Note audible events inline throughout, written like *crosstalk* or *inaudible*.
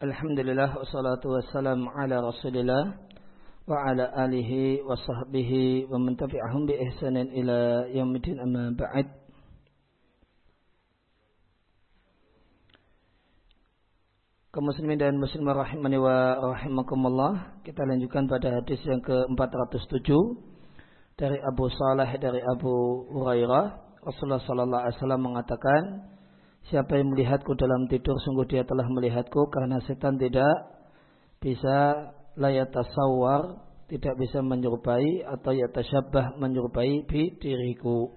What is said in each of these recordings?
Alhamdulillah wassalatu wassalamu ala Rasulillah wa ala alihi wa sahbihi wa man tabi'ahum bi ihsanin ila yaumil amma ba'd. Kaum muslimin dan muslimah rahimani wa rahimakumullah. Kita lanjutkan pada hadis yang ke-407 dari Abu Saleh dari Abu Hurairah. Rasulullah sallallahu alaihi wasallam mengatakan, Siapa yang melihatku dalam tidur sungguh dia telah melihatku karena setan tidak bisa layatasawar tidak bisa menyerupai atau yatasyabah menyerupai bi diriku.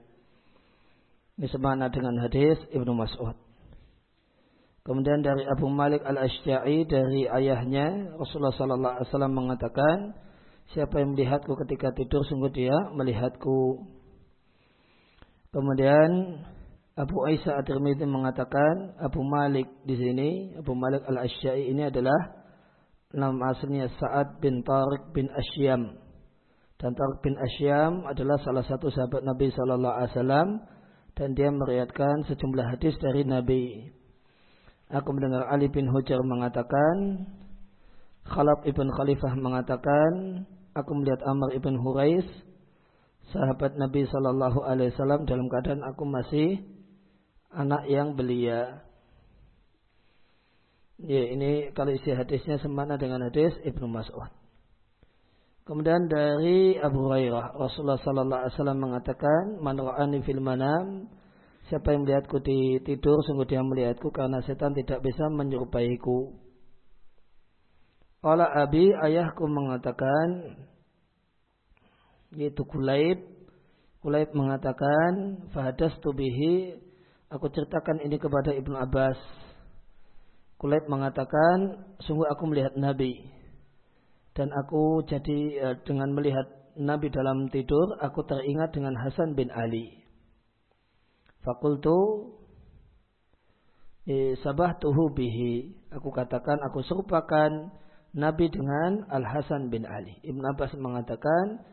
Ini semana dengan hadis Ibnu Mas'ud. Kemudian dari Abu Malik Al-Asy'a'i dari ayahnya Rasulullah sallallahu alaihi wasallam mengatakan, siapa yang melihatku ketika tidur sungguh dia melihatku. Kemudian Abu Aisyah At-Tirmidzi mengatakan Abu Malik di sini Abu Malik Al-Asy'ai ini adalah nama aslinya Sa'ad bin Tariq bin Asyam dan Tariq bin Asyam adalah salah satu sahabat Nabi sallallahu alaihi wasallam dan dia meriwayatkan sejumlah hadis dari Nabi. Aku mendengar Ali bin Hujar mengatakan Khalaf ibn Khalifah mengatakan aku melihat Amr ibn Hurais sahabat Nabi Shallallahu Alaihi Wasallam dalam keadaan aku masih anak yang belia. Ya, ini kalau isi hadisnya semana dengan hadis Ibnu Mas'ud. Kemudian dari Abu Hurairah, Rasulullah sallallahu alaihi wasallam mengatakan, "Man ra'ani fil manam" Siapa yang melihatku di tidur, sungguh dia melihatku karena setan tidak bisa menyerupaiku. Kala abi, ayahku mengatakan, yaitu Kulaib. Kulaib mengatakan, fahadas tubihi, Aku ceritakan ini kepada Ibnu Abbas. Kulaib mengatakan, sungguh aku melihat Nabi. Dan aku jadi eh, dengan melihat Nabi dalam tidur, aku teringat dengan Hasan bin Ali. Fakultu sabah tuhu bihi. Aku katakan, aku serupakan Nabi dengan Al Hasan bin Ali. Ibn Abbas mengatakan,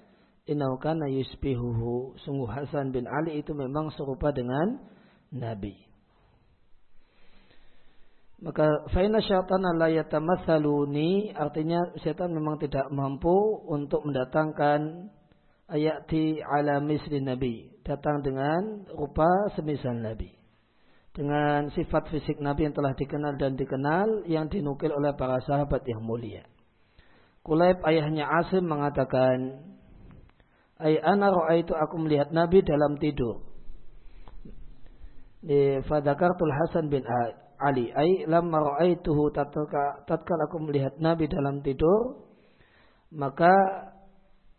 Inau kana yusbihuhu. Sungguh Hasan bin Ali itu memang serupa dengan Nabi. Maka faina syaitan la yatamatsaluni artinya setan memang tidak mampu untuk mendatangkan ayat di ala misli Nabi, datang dengan rupa semisal Nabi. Dengan sifat fisik Nabi yang telah dikenal dan dikenal yang dinukil oleh para sahabat yang mulia. Kulaib ayahnya Asim mengatakan, Ay ana itu aku melihat Nabi dalam tidur fadakartul Hasan bin Ali ai lamma ra'aituhu tatkala aku melihat Nabi dalam tidur maka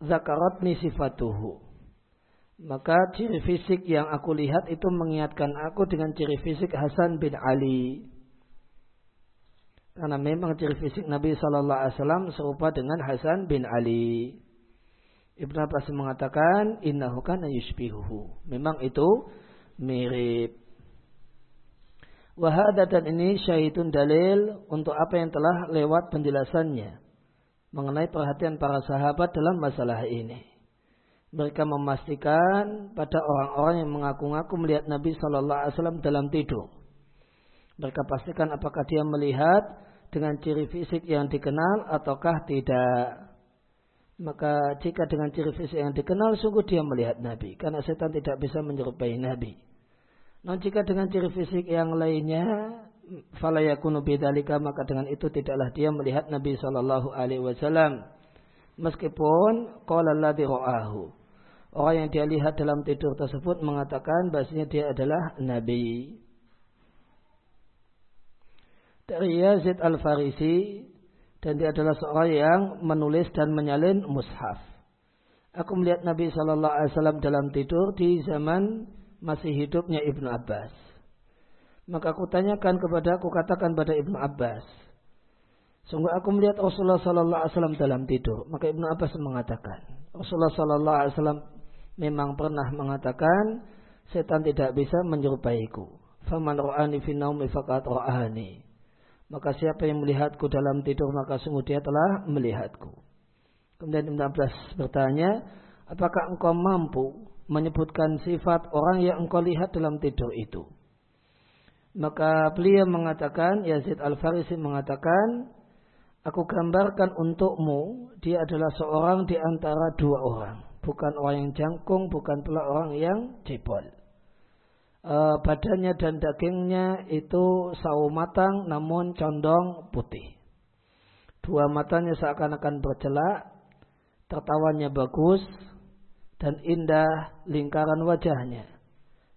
zakaratni sifatuhu maka ciri fisik yang aku lihat itu mengingatkan aku dengan ciri fisik Hasan bin Ali karena memang ciri fisik Nabi Shallallahu Alaihi Wasallam serupa dengan Hasan bin Ali. Ibn Abbas mengatakan innahu kana yushbihuhu. Memang itu mirip. Wahada dan ini syahidun dalil untuk apa yang telah lewat penjelasannya mengenai perhatian para sahabat dalam masalah ini. Mereka memastikan pada orang-orang yang mengaku-ngaku melihat Nabi Shallallahu Alaihi Wasallam dalam tidur. Mereka pastikan apakah dia melihat dengan ciri fisik yang dikenal ataukah tidak. Maka jika dengan ciri fisik yang dikenal, sungguh dia melihat Nabi. Karena setan tidak bisa menyerupai Nabi. Nah jika dengan ciri fisik yang lainnya falayakunu bidalika maka dengan itu tidaklah dia melihat Nabi Shallallahu Alaihi Wasallam meskipun qala ra'ahu orang yang dia lihat dalam tidur tersebut mengatakan bahasanya dia adalah Nabi dari Yazid Al-Farisi dan dia adalah seorang yang menulis dan menyalin mushaf. Aku melihat Nabi Shallallahu Alaihi Wasallam dalam tidur di zaman masih hidupnya Ibnu Abbas. Maka aku tanyakan kepada aku katakan pada Ibnu Abbas. Sungguh aku melihat Rasulullah Sallallahu Alaihi Wasallam dalam tidur. Maka Ibnu Abbas mengatakan, Rasulullah Sallallahu Alaihi Wasallam memang pernah mengatakan, setan tidak bisa menyerupaiku. Faman ro'ani fi naumi faqat ro'ani. Maka siapa yang melihatku dalam tidur maka sungguh dia telah melihatku. Kemudian Ibnu Abbas bertanya, apakah engkau mampu menyebutkan sifat orang yang engkau lihat dalam tidur itu. Maka beliau mengatakan, Yazid Al-Farisi mengatakan, Aku gambarkan untukmu, dia adalah seorang di antara dua orang. Bukan orang yang jangkung, bukan pula orang yang cebol. E, badannya dan dagingnya itu sawo matang namun condong putih. Dua matanya seakan-akan berjelak, tertawanya bagus, dan indah lingkaran wajahnya.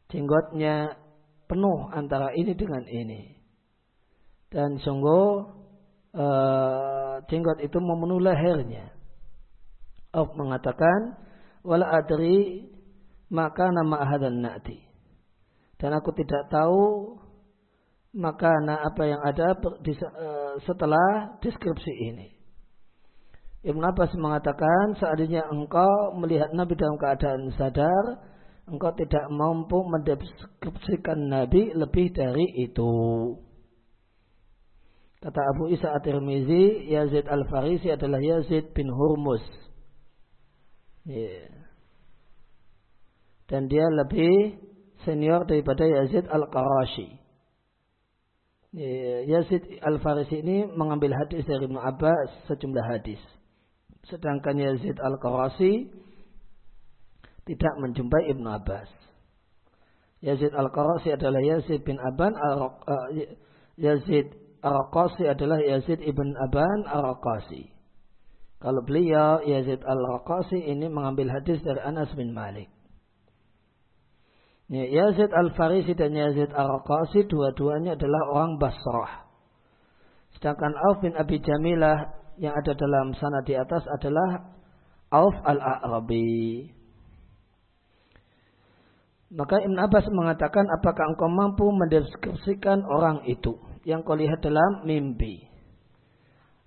Jenggotnya penuh antara ini dengan ini. Dan sungguh uh, jenggot itu memenuhi lehernya. Auf mengatakan, wala adri maka nama ahadan na'ti. Dan aku tidak tahu maka apa yang ada uh, setelah deskripsi ini. Ibn Abbas mengatakan seandainya engkau melihat Nabi dalam keadaan sadar, engkau tidak mampu mendeskripsikan Nabi lebih dari itu. Kata Abu Isa At-Tirmizi, Yazid Al-Farisi adalah Yazid bin Hurmus. Yeah. Dan dia lebih senior daripada Yazid Al-Qarashi. Yeah. Yazid Al-Farisi ini mengambil hadis dari Ibn Abbas sejumlah hadis. Sedangkan Yazid Al-Qarashi tidak menjumpai Ibn Abbas. Yazid Al-Qarashi adalah Yazid bin Aban Yazid Ar-Raqasi adalah Yazid ibn Aban Ar-Raqasi. Kalau beliau Yazid Al-Raqasi ini mengambil hadis dari Anas bin Malik. Ya, Yazid Al-Farisi dan Yazid Al-Raqasi dua-duanya adalah orang Basrah. Sedangkan Auf bin Abi Jamilah yang ada dalam sana di atas adalah Auf Al-A'rabi. Maka Ibn Abbas mengatakan apakah engkau mampu mendeskripsikan orang itu? yang kau lihat dalam mimpi.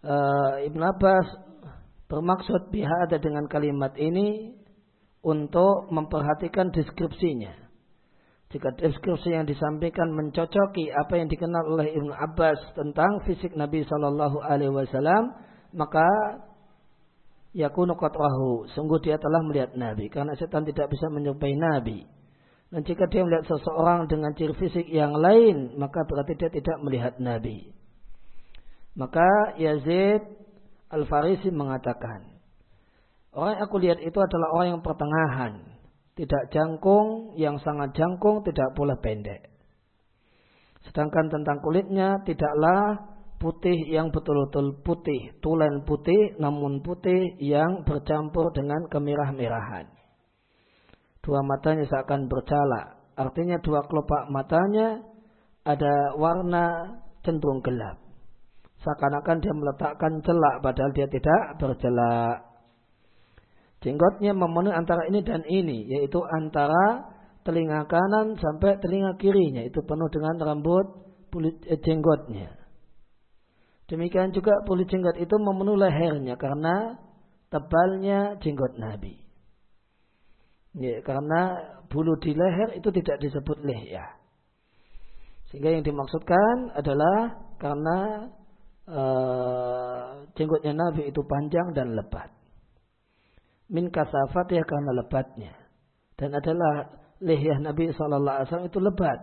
Uh, Ibn Abbas bermaksud pihak ada dengan kalimat ini untuk memperhatikan deskripsinya. Jika deskripsi yang disampaikan mencocoki apa yang dikenal oleh Ibn Abbas tentang fisik Nabi Shallallahu Alaihi Wasallam, maka yakunu qatrahu. Sungguh dia telah melihat Nabi. Karena setan tidak bisa menyerupai Nabi. Dan jika dia melihat seseorang dengan ciri fisik yang lain, maka berarti dia tidak melihat Nabi. Maka Yazid Al-Farisi mengatakan, orang yang aku lihat itu adalah orang yang pertengahan. Tidak jangkung, yang sangat jangkung, tidak pula pendek. Sedangkan tentang kulitnya tidaklah putih yang betul-betul putih, tulen putih, namun putih yang bercampur dengan kemerah-merahan dua matanya seakan bercala. Artinya dua kelopak matanya ada warna cenderung gelap. Seakan-akan dia meletakkan celak padahal dia tidak bercelak. Jenggotnya memenuhi antara ini dan ini, yaitu antara telinga kanan sampai telinga kirinya. Itu penuh dengan rambut eh, jenggotnya. Demikian juga kulit jenggot itu memenuhi lehernya karena tebalnya jenggot Nabi. Ya, karena bulu di leher itu tidak disebut ya. Sehingga yang dimaksudkan adalah karena uh, jenggotnya Nabi itu panjang dan lebat. Min kasafat ya karena lebatnya. Dan adalah lehyah Nabi SAW itu lebat.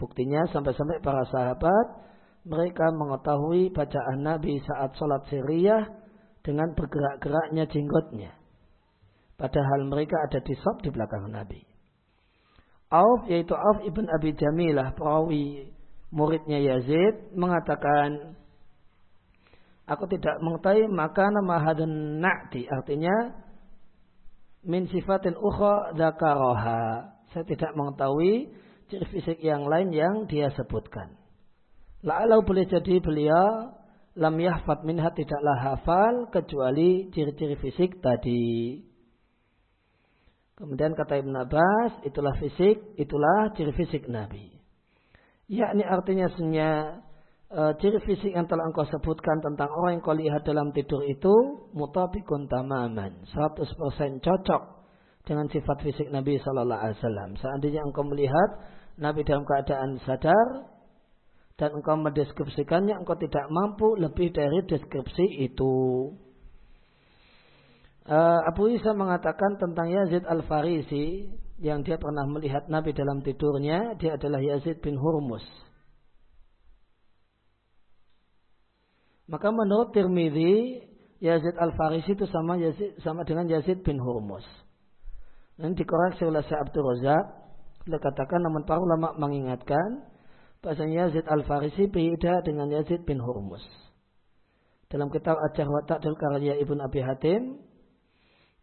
Buktinya sampai-sampai para sahabat mereka mengetahui bacaan Nabi saat sholat siriyah dengan bergerak-geraknya jenggotnya. Padahal mereka ada di sop di belakang Nabi. Auf yaitu Auf ibn Abi Jamilah perawi muridnya Yazid mengatakan aku tidak mengetahui maka nama hadan na'ti artinya min sifatin ukha saya tidak mengetahui ciri fisik yang lain yang dia sebutkan la'alau boleh jadi beliau lam yahfad minha tidaklah hafal kecuali ciri-ciri fisik tadi Kemudian kata Ibn Abbas, itulah fisik, itulah ciri fisik Nabi. Yakni artinya senya e, ciri fisik yang telah engkau sebutkan tentang orang yang kau lihat dalam tidur itu mutabikun tamaman, 100% cocok dengan sifat fisik Nabi Shallallahu Alaihi Wasallam. Seandainya engkau melihat Nabi dalam keadaan sadar dan engkau mendeskripsikannya, engkau tidak mampu lebih dari deskripsi itu. Uh, Abu Isa mengatakan tentang Yazid Al-Farisi, yang dia pernah melihat Nabi dalam tidurnya, dia adalah Yazid bin Hurmus. Maka menurut Tirmidzi, Yazid Al-Farisi itu sama Yazid, sama dengan Yazid bin Hurmus. Dan dikoreksi oleh Syekh Abdul Razak, beliau katakan namun para ulama mengingatkan bahasanya Yazid Al-Farisi beda dengan Yazid bin Hurmus. Dalam kitab Ajar wa Ta'dil karya Ibn Abi Hatim,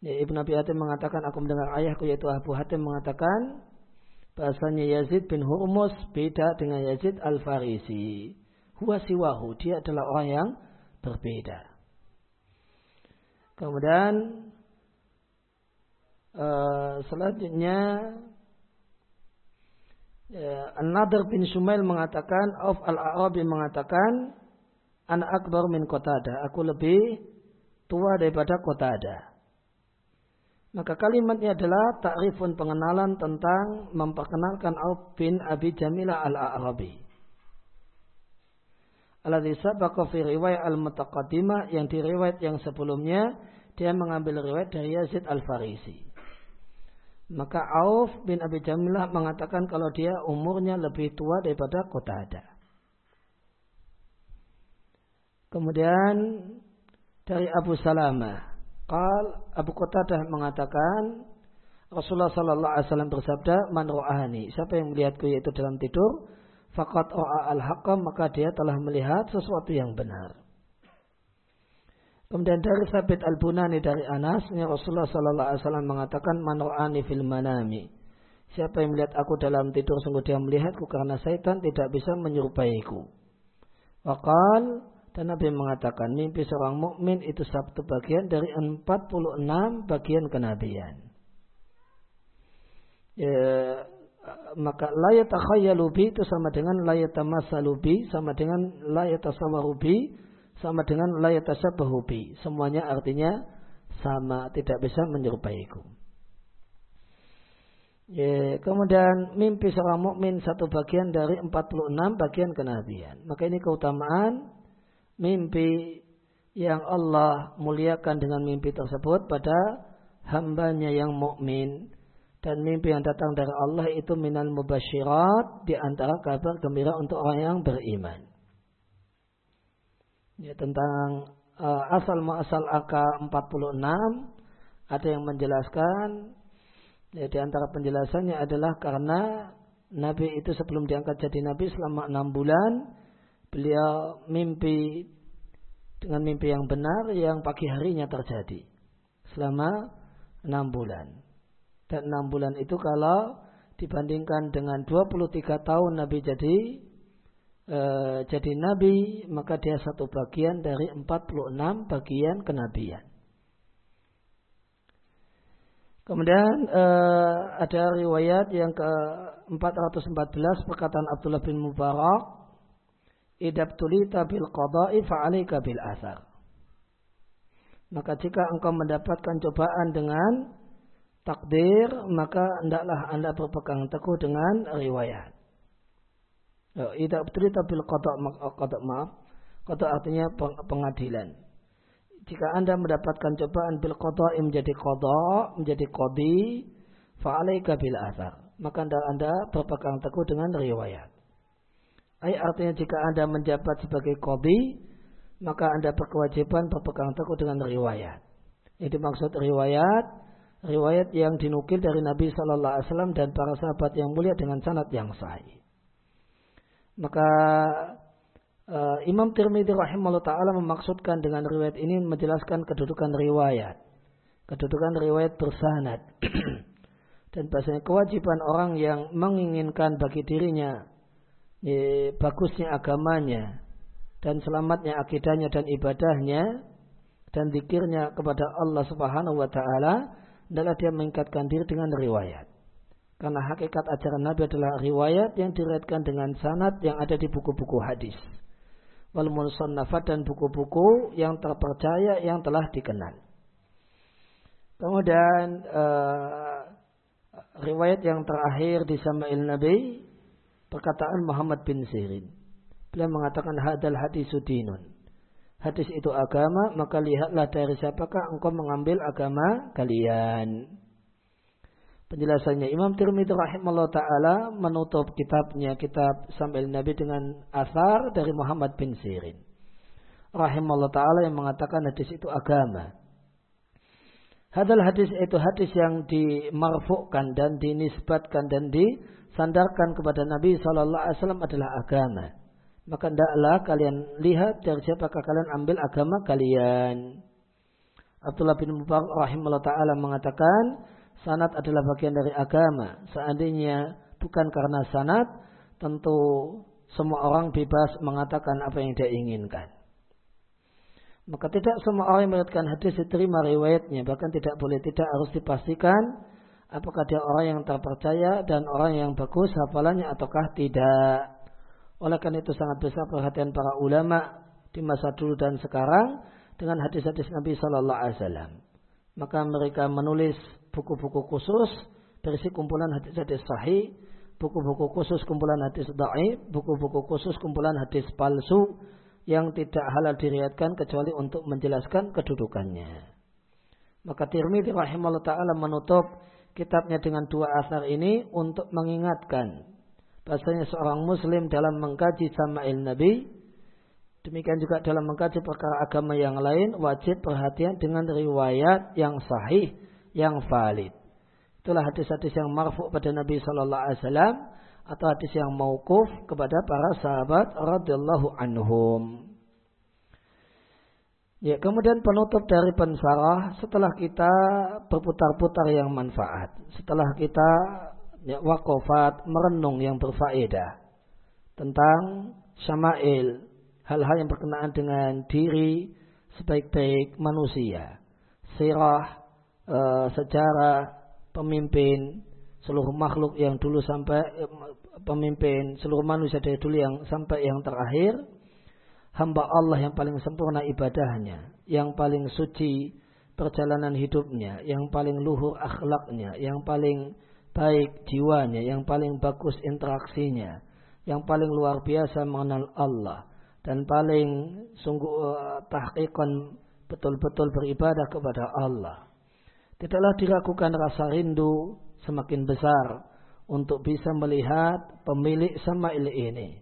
ya, Ibn Abi Hatim mengatakan aku mendengar ayahku yaitu Abu Hatim mengatakan bahasanya Yazid bin Hurmus beda dengan Yazid Al-Farisi. Huwa siwahu, dia adalah orang yang berbeda. Kemudian uh, selanjutnya uh, An-Nadir bin Sumail mengatakan, Auf al-Arabi mengatakan, Anak akbar min kotada. Aku lebih tua daripada kotada. Maka kalimatnya adalah takrifun pengenalan tentang memperkenalkan Auf bin Abi Jamilah al-Arabi alladhi sabaqa fi riwayat al-mutaqaddimah yang di riwayat yang sebelumnya dia mengambil riwayat dari Yazid al-Farisi. Maka Auf bin Abi Jamilah mengatakan kalau dia umurnya lebih tua daripada Qatadah. Kemudian dari Abu Salamah, Qal Abu Qatadah mengatakan Rasulullah sallallahu alaihi wasallam bersabda, "Man ra'ani?" Siapa yang melihatku yaitu dalam tidur, fakat o'a al-hakam maka dia telah melihat sesuatu yang benar. Kemudian dari Sabit al-Bunani dari Anas, Rasulullah Sallallahu Alaihi Wasallam mengatakan manoani fil manami. Siapa yang melihat aku dalam tidur sungguh dia melihatku karena syaitan tidak bisa menyerupaiku. Wakal dan Nabi mengatakan mimpi seorang mukmin itu satu bagian dari 46 bagian kenabian. Ya, maka layat takhayyalubi itu sama dengan layat tamasalubi sama dengan layat tasawarubi sama dengan layat tasabahubi semuanya artinya sama tidak bisa menyerupaiku. Ya, kemudian mimpi seorang mukmin satu bagian dari 46 bagian kenabian. Maka ini keutamaan mimpi yang Allah muliakan dengan mimpi tersebut pada hambanya yang mukmin. Dan mimpi yang datang dari Allah itu minal mubasyirat di antara kabar gembira untuk orang yang beriman. Ya, tentang uh, asal muasal angka 46 ada yang menjelaskan ya, di antara penjelasannya adalah karena Nabi itu sebelum diangkat jadi Nabi selama enam bulan beliau mimpi dengan mimpi yang benar yang pagi harinya terjadi selama enam bulan. Dan enam bulan itu kalau dibandingkan dengan 23 tahun Nabi jadi e, jadi Nabi maka dia satu bagian dari 46 bagian kenabian. Kemudian e, ada riwayat yang ke 414 perkataan Abdullah bin Mubarak idab tulita bil qada'i fa'alika bil asar. Maka jika engkau mendapatkan cobaan dengan takdir, maka hendaklah Anda berpegang teguh dengan riwayat. Tidak betul bil kotak kotak maaf. Kotak artinya pengadilan. Jika Anda mendapatkan cobaan bil kotak menjadi kotak, menjadi kodi, fa'alaika bil asar. Maka Anda, anda berpegang teguh dengan riwayat. Ayat artinya jika Anda menjabat sebagai kodi, maka Anda berkewajiban berpegang teguh dengan riwayat. Ini maksud riwayat riwayat yang dinukil dari Nabi Shallallahu Alaihi Wasallam dan para sahabat yang mulia dengan sanad yang sahih. Maka uh, Imam Tirmidzi rahimahullah taala memaksudkan dengan riwayat ini menjelaskan kedudukan riwayat, kedudukan riwayat bersanad *clears throat* dan bahasanya kewajiban orang yang menginginkan bagi dirinya ya, bagusnya agamanya dan selamatnya akidahnya dan ibadahnya dan zikirnya kepada Allah Subhanahu wa taala adalah dia meningkatkan diri dengan riwayat. Karena hakikat ajaran Nabi adalah riwayat yang diriwayatkan dengan sanad yang ada di buku-buku hadis. Wal musannafat dan buku-buku yang terpercaya yang telah dikenal. Kemudian uh, riwayat yang terakhir di Sama'il Nabi perkataan Muhammad bin Sirin. Beliau mengatakan hadal hadisu dinun hadis itu agama, maka lihatlah dari siapakah engkau mengambil agama kalian. Penjelasannya Imam Tirmidzi rahimahullah taala menutup kitabnya kitab Sambil Nabi dengan asar dari Muhammad bin Sirin. Rahimahullah taala yang mengatakan hadis itu agama. Hadal hadis itu hadis yang dimarfukkan dan dinisbatkan dan disandarkan kepada Nabi Shallallahu Alaihi Wasallam adalah agama. Maka hendaklah kalian lihat dari siapakah kalian ambil agama kalian. Abdullah bin Mubarak rahimahullah taala mengatakan sanat adalah bagian dari agama. Seandainya bukan karena sanat, tentu semua orang bebas mengatakan apa yang dia inginkan. Maka tidak semua orang yang meriwayatkan hadis diterima riwayatnya, bahkan tidak boleh tidak harus dipastikan apakah dia orang yang terpercaya dan orang yang bagus hafalannya ataukah tidak. Oleh karena itu sangat besar perhatian para ulama di masa dulu dan sekarang dengan hadis-hadis Nabi Shallallahu Alaihi Wasallam. Maka mereka menulis buku-buku khusus berisi kumpulan hadis-hadis sahih, buku-buku khusus kumpulan hadis dhaif, buku-buku khusus kumpulan hadis palsu yang tidak halal diriatkan kecuali untuk menjelaskan kedudukannya. Maka Tirmidzi rahimahullah taala menutup kitabnya dengan dua asar ini untuk mengingatkan bahasanya seorang muslim dalam mengkaji sama'il nabi Demikian juga dalam mengkaji perkara agama yang lain wajib perhatian dengan riwayat yang sahih, yang valid. Itulah hadis-hadis yang marfu pada Nabi Shallallahu Alaihi Wasallam atau hadis yang mauquf kepada para sahabat radhiyallahu anhum. Ya, kemudian penutup dari pensarah setelah kita berputar-putar yang manfaat, setelah kita ya, wakofat merenung yang berfaedah tentang syama'il, hal-hal yang berkenaan dengan diri sebaik-baik manusia, sirah, sejarah, pemimpin, seluruh makhluk yang dulu sampai e, pemimpin seluruh manusia dari dulu yang sampai yang terakhir, hamba Allah yang paling sempurna ibadahnya, yang paling suci perjalanan hidupnya, yang paling luhur akhlaknya, yang paling baik jiwanya, yang paling bagus interaksinya, yang paling luar biasa mengenal Allah dan paling sungguh uh, tahqiqan betul-betul beribadah kepada Allah. Tidaklah diragukan rasa rindu semakin besar untuk bisa melihat pemilik Sama'il ini.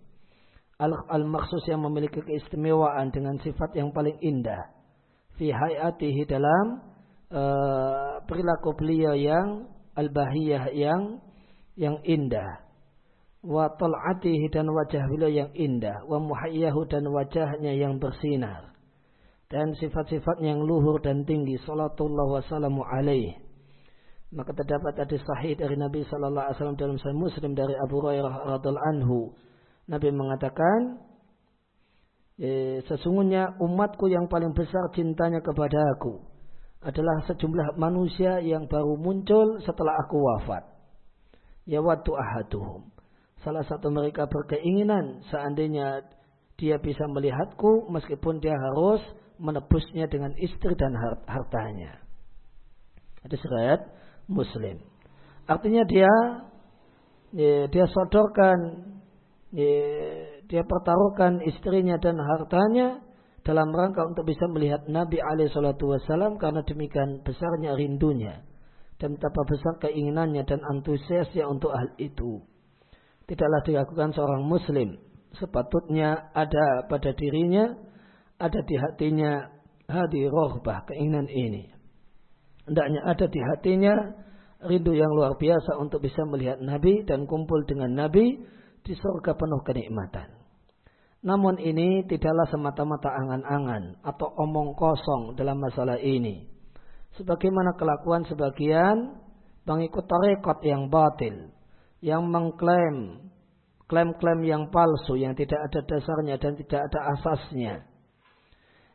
Al-Maksus yang memiliki keistimewaan dengan sifat yang paling indah. Fi hayatihi dalam uh, perilaku beliau yang al-bahiyah yang yang indah wa tal'atihi dan wajah beliau yang indah wa muhayyahu dan wajahnya yang bersinar dan sifat-sifat yang luhur dan tinggi. Salatullah wassalamu alaih. Maka terdapat hadis sahih dari Nabi sallallahu alaihi wasallam dalam Sahih Muslim dari Abu Hurairah radhiallahu anhu. Nabi mengatakan e, sesungguhnya umatku yang paling besar cintanya kepada aku adalah sejumlah manusia yang baru muncul setelah aku wafat. Ya waktu ahaduhum. Salah satu mereka berkeinginan seandainya dia bisa melihatku meskipun dia harus menebusnya dengan istri dan hartanya. Ada riwayat Muslim. Artinya dia ya, dia sodorkan ya, dia pertaruhkan istrinya dan hartanya dalam rangka untuk bisa melihat Nabi alaihi wasallam karena demikian besarnya rindunya dan betapa besar keinginannya dan antusiasnya untuk hal itu tidaklah dilakukan seorang muslim. Sepatutnya ada pada dirinya, ada di hatinya hadi rohbah, keinginan ini. Hendaknya ada di hatinya rindu yang luar biasa untuk bisa melihat Nabi dan kumpul dengan Nabi di surga penuh kenikmatan. Namun ini tidaklah semata-mata angan-angan atau omong kosong dalam masalah ini. Sebagaimana kelakuan sebagian pengikut tarekat yang batil yang mengklaim klaim-klaim yang palsu yang tidak ada dasarnya dan tidak ada asasnya.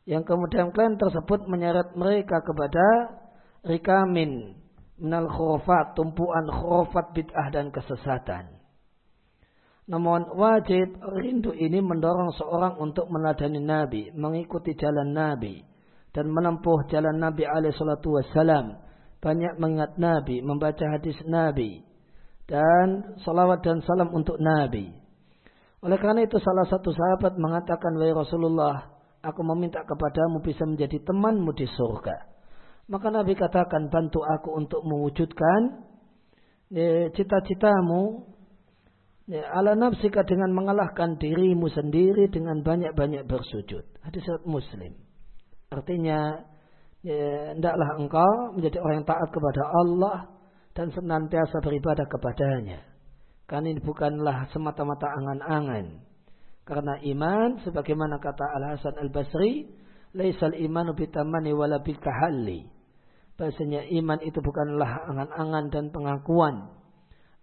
Yang kemudian klaim tersebut menyeret mereka kepada rikamin minal khurafat, tumpuan khurafat bid'ah dan kesesatan. Namun wajib rindu ini mendorong seorang untuk meladani Nabi, mengikuti jalan Nabi dan menempuh jalan Nabi alaihi salatu wassalam. Banyak mengingat Nabi, membaca hadis Nabi, dan salawat dan salam untuk Nabi. Oleh karena itu salah satu sahabat mengatakan, Wahai Rasulullah, aku meminta kepadamu bisa menjadi temanmu di surga. Maka Nabi katakan, bantu aku untuk mewujudkan cita-citamu ya, ala nafsika dengan mengalahkan dirimu sendiri dengan banyak-banyak bersujud. Hadis Muslim. Artinya, ya, hendaklah engkau menjadi orang yang taat kepada Allah dan senantiasa beribadah kepadanya. Karena ini bukanlah semata-mata angan-angan. Karena iman, sebagaimana kata Al-Hasan Al-Basri, Laisal imanu bitamani wala bitahalli. Bahasanya iman itu bukanlah angan-angan dan pengakuan.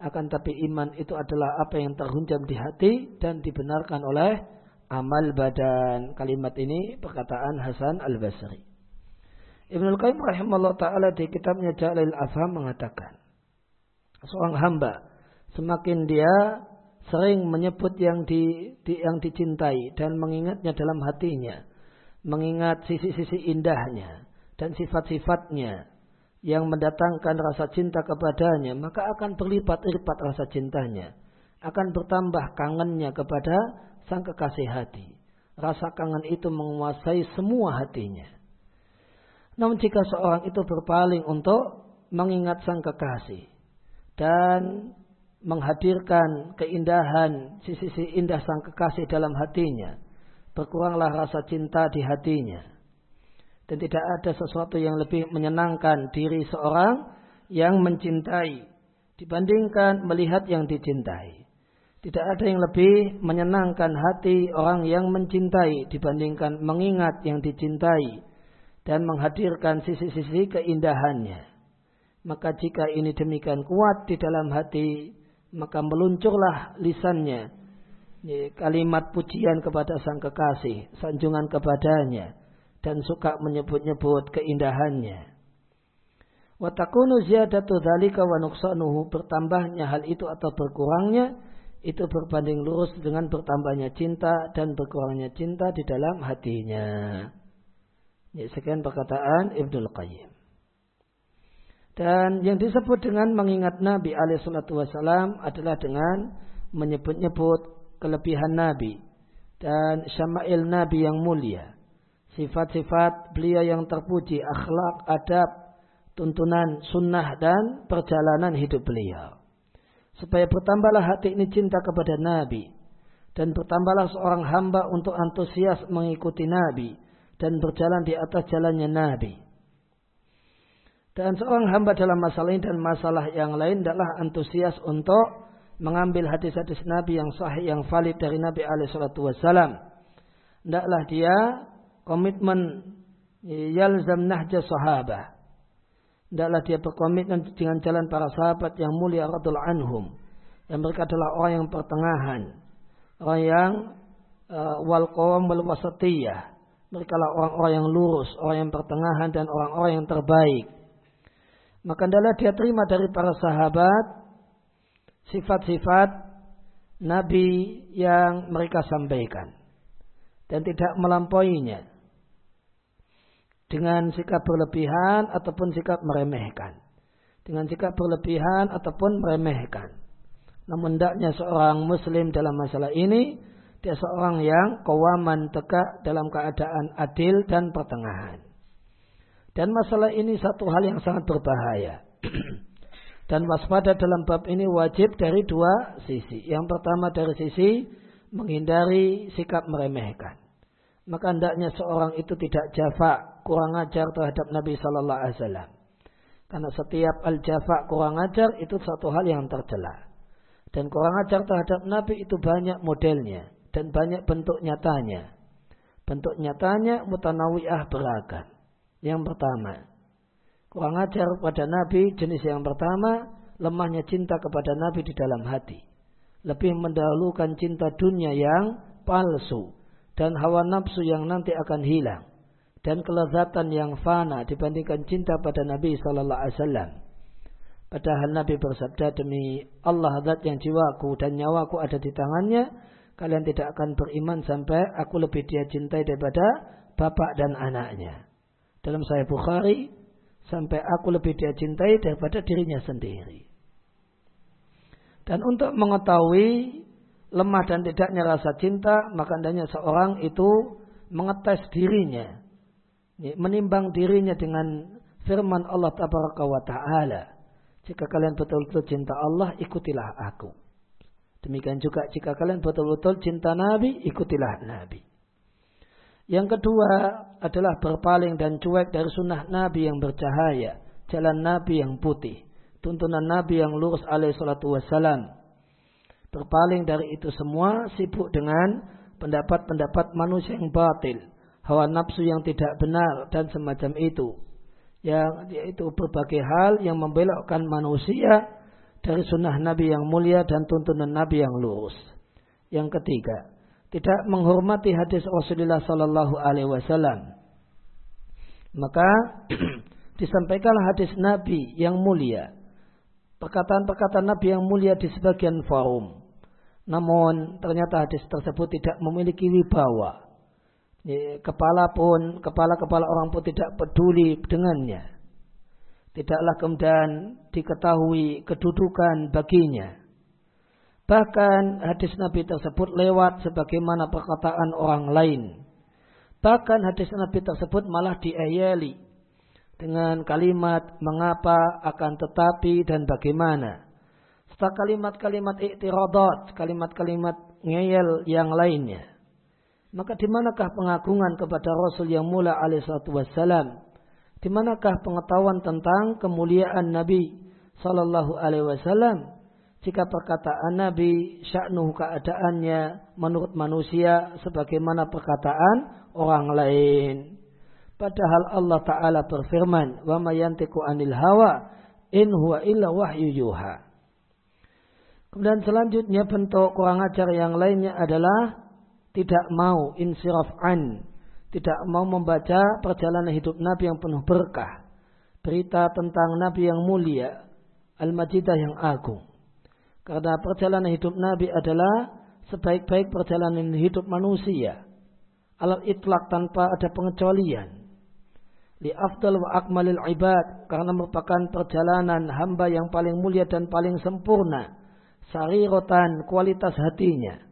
Akan tapi iman itu adalah apa yang terhunjam di hati dan dibenarkan oleh amal badan. Kalimat ini perkataan Hasan Al-Basri. Ibnu Al-Qayyim rahimahullah ta'ala di kitabnya Jalil Afham mengatakan. Seorang hamba semakin dia sering menyebut yang di, di yang dicintai dan mengingatnya dalam hatinya mengingat sisi-sisi indahnya dan sifat-sifatnya yang mendatangkan rasa cinta kepadanya, maka akan berlipat-lipat rasa cintanya. Akan bertambah kangennya kepada sang kekasih hati. Rasa kangen itu menguasai semua hatinya. Namun jika seorang itu berpaling untuk mengingat sang kekasih dan menghadirkan keindahan sisi-sisi indah sang kekasih dalam hatinya, berkuranglah rasa cinta di hatinya. Dan tidak ada sesuatu yang lebih menyenangkan diri seorang yang mencintai dibandingkan melihat yang dicintai. Tidak ada yang lebih menyenangkan hati orang yang mencintai dibandingkan mengingat yang dicintai dan menghadirkan sisi-sisi keindahannya. Maka jika ini demikian kuat di dalam hati, maka meluncurlah lisannya kalimat pujian kepada sang kekasih, sanjungan kepadanya, dan suka menyebut-nyebut keindahannya. Watakunu ziyadatu dzalika wa nuqsanuhu bertambahnya hal itu atau berkurangnya itu berbanding lurus dengan bertambahnya cinta dan berkurangnya cinta di dalam hatinya. Ya, sekian perkataan Ibnul Qayyim. Dan yang disebut dengan mengingat Nabi alaihi salatu wasalam adalah dengan menyebut-nyebut kelebihan Nabi dan syama'il Nabi yang mulia. Sifat-sifat beliau yang terpuji, akhlak, adab, tuntunan, sunnah dan perjalanan hidup beliau. Supaya bertambahlah hati ini cinta kepada Nabi. Dan bertambahlah seorang hamba untuk antusias mengikuti Nabi. Dan berjalan di atas jalannya Nabi. Dan seorang hamba dalam masalah ini dan masalah yang lain adalah antusias untuk mengambil hadis-hadis Nabi yang sahih yang valid dari Nabi alaihi salatu wasalam. Hendaklah dia komitmen yalzam nahja sahabah. Hendaklah dia berkomitmen dengan jalan para sahabat yang mulia radhiyallahu anhum. Yang mereka adalah orang yang pertengahan. Orang yang uh, wal qawm wal wasatiyah. Mereka adalah orang-orang yang lurus, orang yang pertengahan dan orang-orang yang terbaik. Maka hendaklah dia terima dari para sahabat sifat-sifat Nabi yang mereka sampaikan. Dan tidak melampauinya dengan sikap berlebihan ataupun sikap meremehkan. Dengan sikap berlebihan ataupun meremehkan. Namun hendaknya seorang muslim dalam masalah ini dia seorang yang kawaman tegak dalam keadaan adil dan pertengahan dan masalah ini satu hal yang sangat berbahaya *clears throat* Dan waspada dalam bab ini wajib dari dua sisi. Yang pertama dari sisi menghindari sikap meremehkan. Maka hendaknya seorang itu tidak jafa, kurang ajar terhadap Nabi Sallallahu Alaihi Wasallam. Karena setiap al-jafa kurang ajar itu satu hal yang tercela. Dan kurang ajar terhadap Nabi itu banyak modelnya dan banyak bentuk nyatanya. Bentuk nyatanya mutanawiyah beragam. Yang pertama, Kurang ajar pada Nabi jenis yang pertama, lemahnya cinta kepada Nabi di dalam hati. Lebih mendahulukan cinta dunia yang palsu dan hawa nafsu yang nanti akan hilang dan kelezatan yang fana dibandingkan cinta pada Nabi sallallahu alaihi wasallam. Padahal Nabi bersabda demi Allah zat yang jiwaku dan nyawaku ada di tangannya, kalian tidak akan beriman sampai aku lebih dia cintai daripada bapak dan anaknya. Dalam Sahih Bukhari, sampai aku lebih dia cintai daripada dirinya sendiri. Dan untuk mengetahui lemah dan tidaknya rasa cinta, maka hendaknya seorang itu mengetes dirinya, menimbang dirinya dengan firman Allah Taala. Jika kalian betul-betul cinta Allah, ikutilah aku. Demikian juga jika kalian betul-betul cinta Nabi, ikutilah Nabi. Yang kedua adalah berpaling dan cuek dari sunnah Nabi yang bercahaya, jalan Nabi yang putih, tuntunan Nabi yang lurus alaih salatu wassalam. Berpaling dari itu semua, sibuk dengan pendapat-pendapat manusia yang batil, hawa nafsu yang tidak benar, dan semacam itu yang yaitu berbagai hal yang membelokkan manusia dari sunnah Nabi yang mulia dan tuntunan Nabi yang lurus. Yang ketiga, tidak menghormati hadis Rasulullah Sallallahu Alaihi Wasallam. Maka *clears throat* disampaikanlah hadis Nabi yang mulia, perkataan-perkataan Nabi yang mulia di sebagian forum. Namun ternyata hadis tersebut tidak memiliki wibawa kepala pun, kepala-kepala orang pun tidak peduli dengannya. Tidaklah kemudian diketahui kedudukan baginya. Bahkan hadis Nabi tersebut lewat sebagaimana perkataan orang lain. Bahkan hadis Nabi tersebut malah diayali dengan kalimat mengapa akan tetapi dan bagaimana. Setelah kalimat-kalimat iktiradat, kalimat-kalimat ngeyel yang lainnya. Maka di manakah pengagungan kepada Rasul yang mula alaihissalatu wassalam? Di manakah pengetahuan tentang kemuliaan Nabi sallallahu alaihi wasallam? Jika perkataan Nabi sya'nuh keadaannya menurut manusia sebagaimana perkataan orang lain. Padahal Allah Ta'ala berfirman, wa ma yantiku anil hawa in huwa illa wahyu yuha. Kemudian selanjutnya bentuk kurang ajar yang lainnya adalah tidak mau insiraf an, tidak mau membaca perjalanan hidup Nabi yang penuh berkah, berita tentang Nabi yang mulia, al-majidah yang agung. Karena perjalanan hidup Nabi adalah sebaik-baik perjalanan hidup manusia. Alat itlak tanpa ada pengecualian. Li afdal wa akmalil ibad. Karena merupakan perjalanan hamba yang paling mulia dan paling sempurna. Sarirotan kualitas hatinya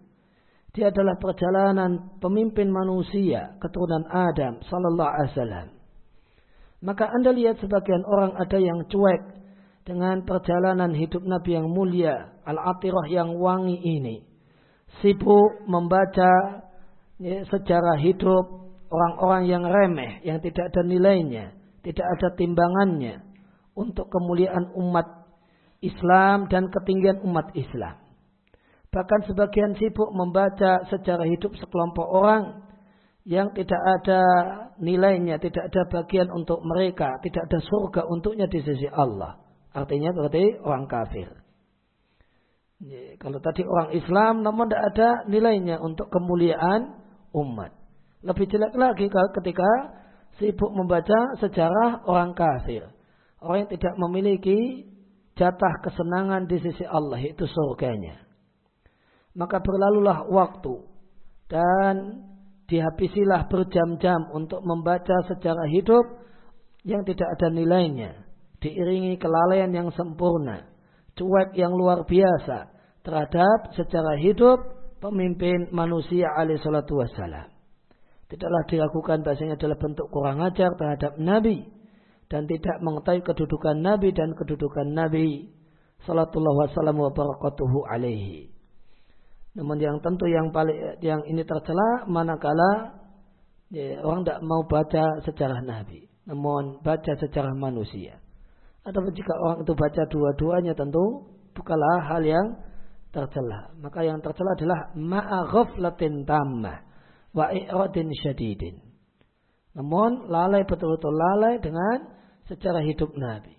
dia adalah perjalanan pemimpin manusia, keturunan Adam sallallahu alaihi wasallam. Maka Anda lihat sebagian orang ada yang cuek dengan perjalanan hidup Nabi yang mulia, al-atirah yang wangi ini. Sibuk membaca ya, sejarah hidup orang-orang yang remeh, yang tidak ada nilainya, tidak ada timbangannya untuk kemuliaan umat Islam dan ketinggian umat Islam. Bahkan sebagian sibuk membaca sejarah hidup sekelompok orang yang tidak ada nilainya, tidak ada bagian untuk mereka, tidak ada surga untuknya di sisi Allah. Artinya berarti orang kafir. Ya, kalau tadi orang Islam namun tidak ada nilainya untuk kemuliaan umat. Lebih jelek lagi ketika sibuk membaca sejarah orang kafir. Orang yang tidak memiliki jatah kesenangan di sisi Allah, itu surganya maka berlalulah waktu dan dihabisilah berjam-jam untuk membaca sejarah hidup yang tidak ada nilainya, diiringi kelalaian yang sempurna, cuek yang luar biasa terhadap sejarah hidup pemimpin manusia alaih salatu wassalam. Tidaklah diragukan bahasanya adalah bentuk kurang ajar terhadap Nabi dan tidak mengetahui kedudukan Nabi dan kedudukan Nabi salatullah wassalam wa barakatuhu alaihi. Namun yang tentu yang paling yang ini tercela manakala ya, orang tidak mau baca sejarah Nabi, namun baca sejarah manusia. Atau jika orang itu baca dua-duanya tentu bukanlah hal yang tercela. Maka yang tercela adalah ma'aghaflatin tammah wa i'radin syadidin. Namun lalai betul-betul lalai dengan sejarah hidup Nabi.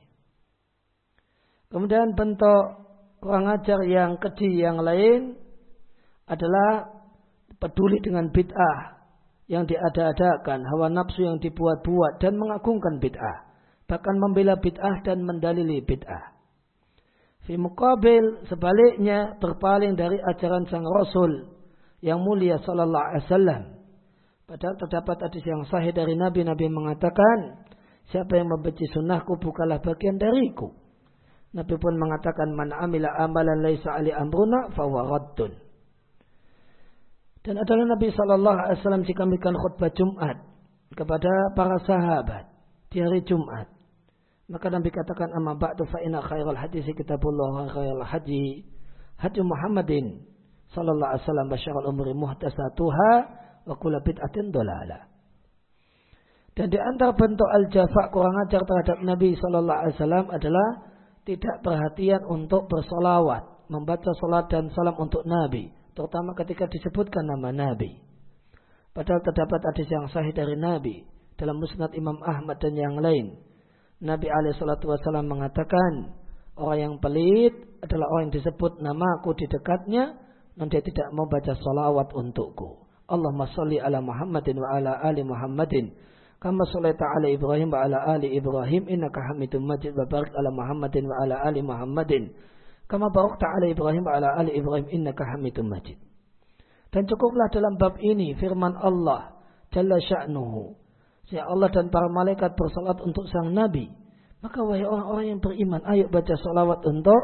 Kemudian bentuk kurang ajar yang keji yang lain adalah peduli dengan bid'ah yang diada-adakan, hawa nafsu yang dibuat-buat dan mengagungkan bid'ah. Bahkan membela bid'ah dan mendalili bid'ah. Fi muqabil sebaliknya berpaling dari ajaran sang Rasul yang mulia sallallahu alaihi wasallam. Padahal terdapat hadis yang sahih dari Nabi Nabi mengatakan, siapa yang membenci sunnahku bukanlah bagian dariku. Nabi pun mengatakan man amila amalan laisa ali amruna fahuwa raddun. Dan adalah Nabi Shallallahu Alaihi Wasallam jika memberikan khutbah Jumat kepada para sahabat di hari Jumat. Maka Nabi katakan amma ba'du fa inna khairal hadisi kitabullah wa khairal haji haji Muhammadin sallallahu alaihi wasallam basyarul umuri muhtasatuha wa kullu bid'atin dalalah. Dan di antara bentuk al-jafa kurang ajar terhadap Nabi sallallahu alaihi wasallam adalah tidak perhatian untuk bersolawat, membaca salat dan salam untuk Nabi, terutama ketika disebutkan nama Nabi. Padahal terdapat hadis yang sahih dari Nabi dalam Musnad Imam Ahmad dan yang lain Nabi Wasallam mengatakan orang yang pelit adalah orang yang disebut namaku di dekatnya dan dia tidak mau baca salawat untukku. Allahumma salli ala Muhammadin wa ala ali Muhammadin kama sallaita ala Ibrahim wa ala ali Ibrahim innaka Hamidum Majid wa barik ala Muhammadin wa ala ali Muhammadin kama barakta ala Ibrahim wa ala ali Ibrahim innaka Hamidum Majid. Dan cukuplah dalam bab ini firman Allah Jalla sya'nuhu Sehingga Allah dan para malaikat bersalat untuk sang Nabi. Maka wahai orang-orang yang beriman, ayo baca salawat untuk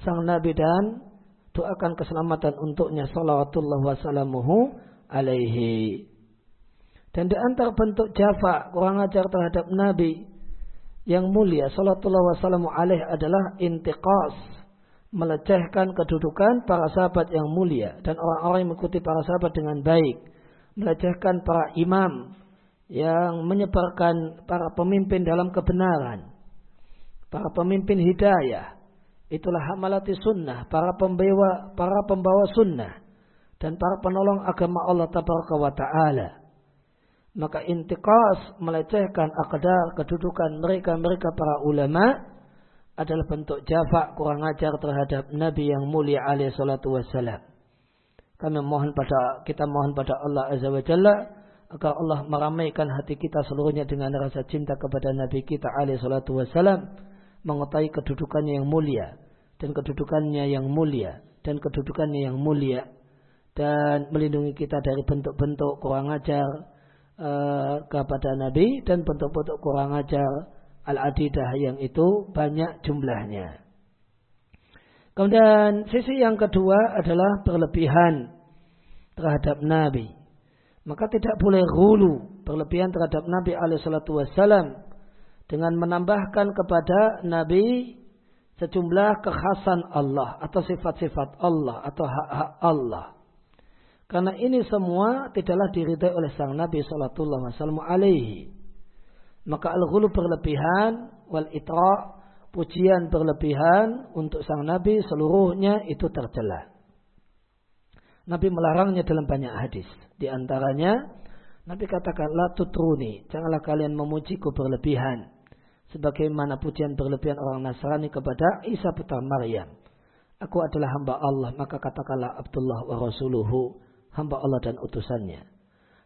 sang Nabi dan doakan keselamatan untuknya salawatullah wassalamuhu alaihi. Dan di antara bentuk jafa kurang ajar terhadap Nabi yang mulia salatullah wassalamu alaihi adalah intiqas melecehkan kedudukan para sahabat yang mulia dan orang-orang yang mengikuti para sahabat dengan baik melecehkan para imam yang menyebarkan para pemimpin dalam kebenaran, para pemimpin hidayah. Itulah hamalati sunnah, para pembawa, para pembawa sunnah dan para penolong agama Allah Tabaraka wa Ta'ala. Maka intikas melecehkan akadar kedudukan mereka-mereka para ulama adalah bentuk jafa kurang ajar terhadap Nabi yang mulia alaihi salatu wassalam. Kami mohon pada kita mohon pada Allah Azza wa Jalla agar Allah meramaikan hati kita seluruhnya dengan rasa cinta kepada Nabi kita alaihi salatu wassalam mengetahui kedudukannya yang mulia dan kedudukannya yang mulia dan kedudukannya yang mulia dan melindungi kita dari bentuk-bentuk kurang ajar uh, kepada Nabi dan bentuk-bentuk kurang ajar al-adidah yang itu banyak jumlahnya. Kemudian sisi yang kedua adalah berlebihan terhadap Nabi maka tidak boleh gulu berlebihan terhadap Nabi alaihissalatu wassalam dengan menambahkan kepada Nabi sejumlah kekhasan Allah atau sifat-sifat Allah atau hak-hak Allah. Karena ini semua tidaklah diridai oleh sang Nabi Sallallahu alaihi. Maka al-ghulu berlebihan wal itra pujian berlebihan untuk sang Nabi seluruhnya itu tercela. Nabi melarangnya dalam banyak hadis. Di antaranya, Nabi katakan, La tutruni, janganlah kalian memujiku berlebihan. Sebagaimana pujian berlebihan orang Nasrani kepada Isa putra Maryam. Aku adalah hamba Allah, maka katakanlah Abdullah wa Rasuluhu, hamba Allah dan utusannya.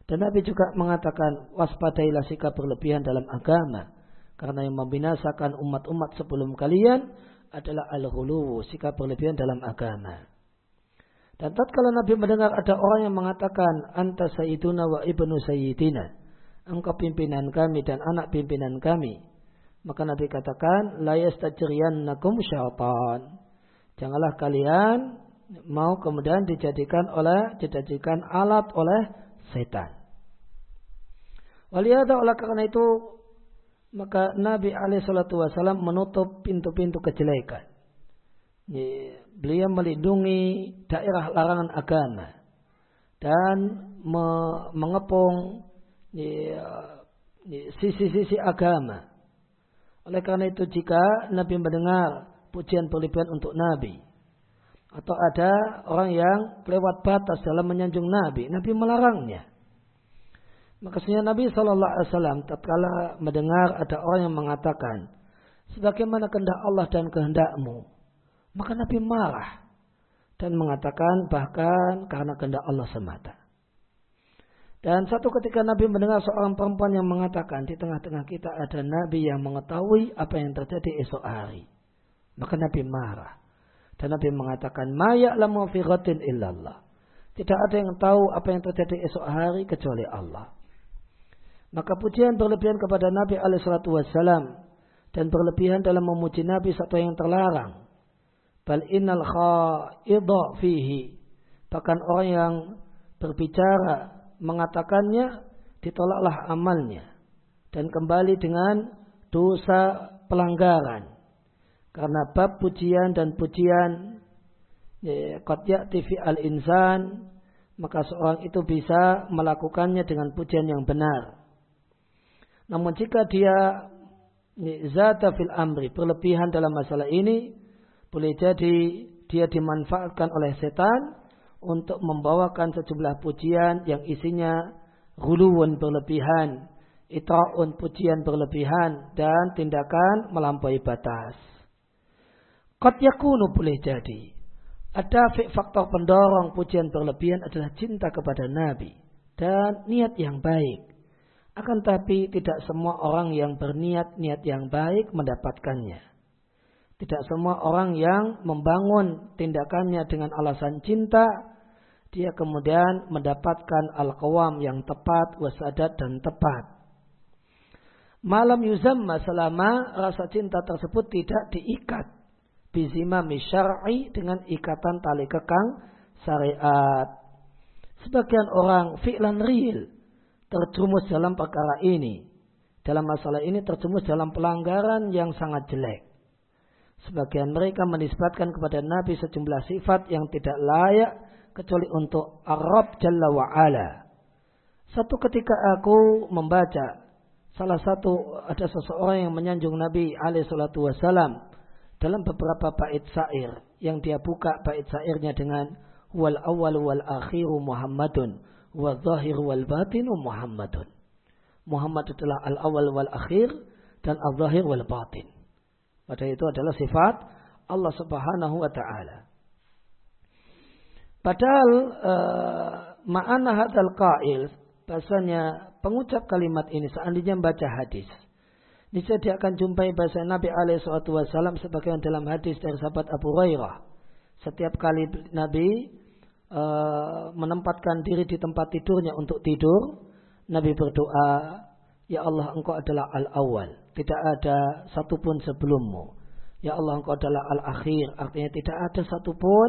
Dan Nabi juga mengatakan, waspadailah sikap berlebihan dalam agama. Karena yang membinasakan umat-umat sebelum kalian adalah al-ghuluwu, sikap berlebihan dalam agama. Dan tatkala Nabi mendengar ada orang yang mengatakan anta sayyiduna wa ibnu sayyidina. Engkau pimpinan kami dan anak pimpinan kami. Maka Nabi katakan la yastajriyannakum syaitan. Janganlah kalian mau kemudian dijadikan oleh dijadikan alat oleh setan. Waliyada oleh karena itu maka Nabi alaihi salatu wasallam menutup pintu-pintu kejelekan beliau melindungi daerah larangan agama dan me mengepung sisi-sisi agama. Oleh karena itu jika Nabi mendengar pujian berlebihan untuk Nabi atau ada orang yang lewat batas dalam menyanjung Nabi, Nabi melarangnya. Makanya Nabi Shallallahu Alaihi Wasallam tatkala mendengar ada orang yang mengatakan, sebagaimana kehendak Allah dan kehendakmu, maka Nabi marah dan mengatakan bahkan karena kehendak Allah semata. Dan satu ketika Nabi mendengar seorang perempuan yang mengatakan di tengah-tengah kita ada Nabi yang mengetahui apa yang terjadi esok hari. Maka Nabi marah. Dan Nabi mengatakan, Maya lamu fi illallah. Tidak ada yang tahu apa yang terjadi esok hari kecuali Allah. Maka pujian berlebihan kepada Nabi alaihissalatu dan berlebihan dalam memuji Nabi satu yang terlarang bal innal khaidha fihi bahkan orang yang berbicara mengatakannya ditolaklah amalnya dan kembali dengan dosa pelanggaran. Karena bab pujian dan pujian ya, qad ya'ti fi al-insan maka seorang itu bisa melakukannya dengan pujian yang benar. Namun jika dia zata fil amri, berlebihan dalam masalah ini, boleh jadi dia dimanfaatkan oleh setan untuk membawakan sejumlah pujian yang isinya huluun berlebihan, itra'un pujian berlebihan, dan tindakan melampaui batas. Qad yakunu boleh jadi. Ada faktor pendorong pujian berlebihan adalah cinta kepada Nabi dan niat yang baik. Akan tapi tidak semua orang yang berniat niat yang baik mendapatkannya. Tidak semua orang yang membangun tindakannya dengan alasan cinta, dia kemudian mendapatkan al-qawam yang tepat, wasadat dan tepat. Malam yuzamma selama rasa cinta tersebut tidak diikat bizima misyar'i dengan ikatan tali kekang syariat. Sebagian orang fi'lan real terjumus dalam perkara ini. Dalam masalah ini terjumus dalam pelanggaran yang sangat jelek. Sebagian mereka menisbatkan kepada Nabi sejumlah sifat yang tidak layak kecuali untuk Arab Jalla wa'ala. Satu ketika aku membaca salah satu ada seseorang yang menyanjung Nabi alaihi salatu wasalam dalam beberapa bait syair yang dia buka bait syairnya dengan wal awal wal akhiru Muhammadun wa zahir wal batinu Muhammadun. Muhammad adalah al awal wal akhir dan al zahir wal batin. Padahal itu adalah sifat Allah Subhanahu wa taala. Padahal uh, ma'ana hadal qail bahasanya pengucap kalimat ini seandainya membaca hadis Niscaya dia akan jumpai bahasa Nabi alaihi wasallam sebagaimana dalam hadis dari sahabat Abu Hurairah. Setiap kali Nabi uh, menempatkan diri di tempat tidurnya untuk tidur, Nabi berdoa, Ya Allah engkau adalah al-awwal. Tidak ada satupun sebelummu. Ya Allah engkau adalah al-akhir. Artinya tidak ada satupun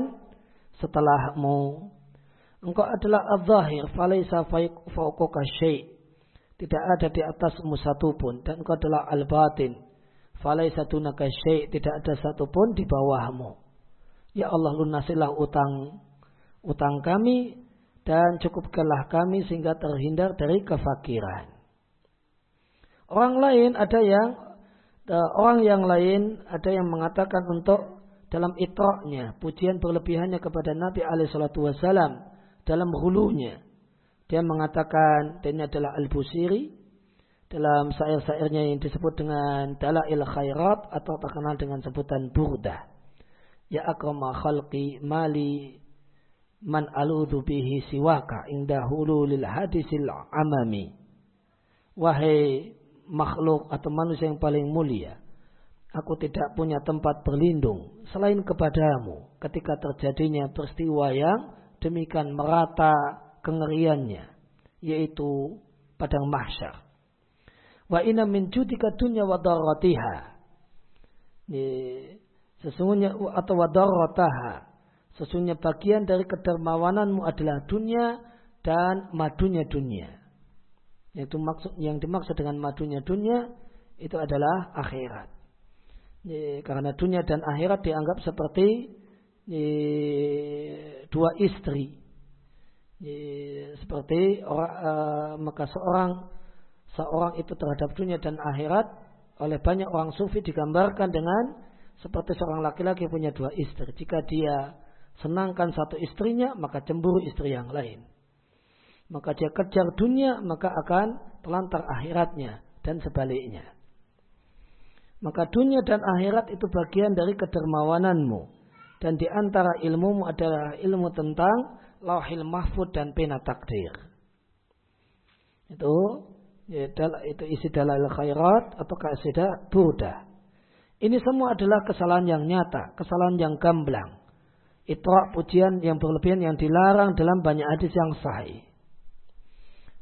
setelahmu. Engkau adalah al-zahir. Falaysa fauquka syai' tidak ada di atasmu satu pun dan engkau adalah al-batin. Falai satu syai' tidak ada satu pun di bawahmu. Ya Allah lunasilah utang utang kami dan cukupkanlah kami sehingga terhindar dari kefakiran. Orang lain ada yang eh, orang yang lain ada yang mengatakan untuk dalam itroknya pujian berlebihannya kepada Nabi alaihi salatu wasalam dalam hulunya dia mengatakan dan ini adalah Al-Busiri dalam syair-syairnya yang disebut dengan Dalail Khairat atau terkenal dengan sebutan Burdah. Ya akrama khalqi mali man aludu bihi siwaka inda hululil hadisil amami. Wahai makhluk atau manusia yang paling mulia, aku tidak punya tempat berlindung selain kepadamu ketika terjadinya peristiwa yang demikian merata kengeriannya yaitu padang mahsyar. Wa inna min judika dunya wa darratiha. Sesungguhnya atau wa darrataha. Sesungguhnya bagian dari kedermawananmu adalah dunia dan madunya dunia. Yaitu maksud yang dimaksud dengan madunya dunia itu adalah akhirat. Karena dunia dan akhirat dianggap seperti dua istri seperti orang, uh, maka seorang seorang itu terhadap dunia dan akhirat oleh banyak orang sufi digambarkan dengan seperti seorang laki-laki punya dua istri. Jika dia senangkan satu istrinya, maka cemburu istri yang lain. Maka dia kejar dunia, maka akan telantar akhiratnya dan sebaliknya. Maka dunia dan akhirat itu bagian dari kedermawananmu. Dan di antara ilmumu adalah ilmu tentang lauhil mahfud dan pena takdir. Itu ya, itu isi dalil khairat atau kasidah Buddha. Ini semua adalah kesalahan yang nyata, kesalahan yang gamblang. Itu pujian yang berlebihan yang dilarang dalam banyak hadis yang sahih.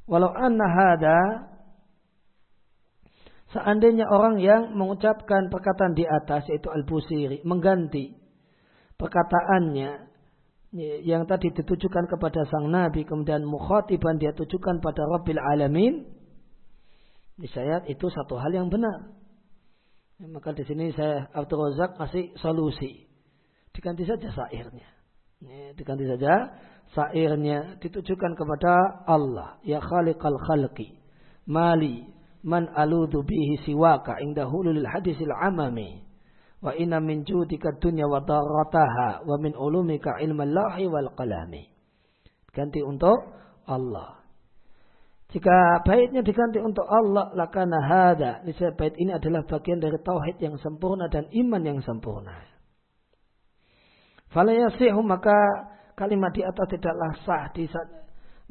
Walau anna hada seandainya orang yang mengucapkan perkataan di atas yaitu al-busiri mengganti perkataannya yang tadi ditujukan kepada sang Nabi kemudian mukhatiban dia tujukan pada Rabbil Alamin niscaya itu satu hal yang benar Ya, maka di sini saya Abdul Razak kasih solusi. Diganti saja sairnya. Ya, diganti saja sairnya ditujukan kepada Allah. Ya khaliqal khalqi. Mali man aludhu bihi siwaka inda hulul hadisil amami. Wa inna min judika dunya wa darataha wa min ulumika ilmal lahi wal qalami. Ganti untuk Allah. Jika baitnya diganti untuk Allah, lakana hada. Niscaya bait ini adalah bagian dari tauhid yang sempurna dan iman yang sempurna. Falayasihu maka kalimat di atas tidaklah sah di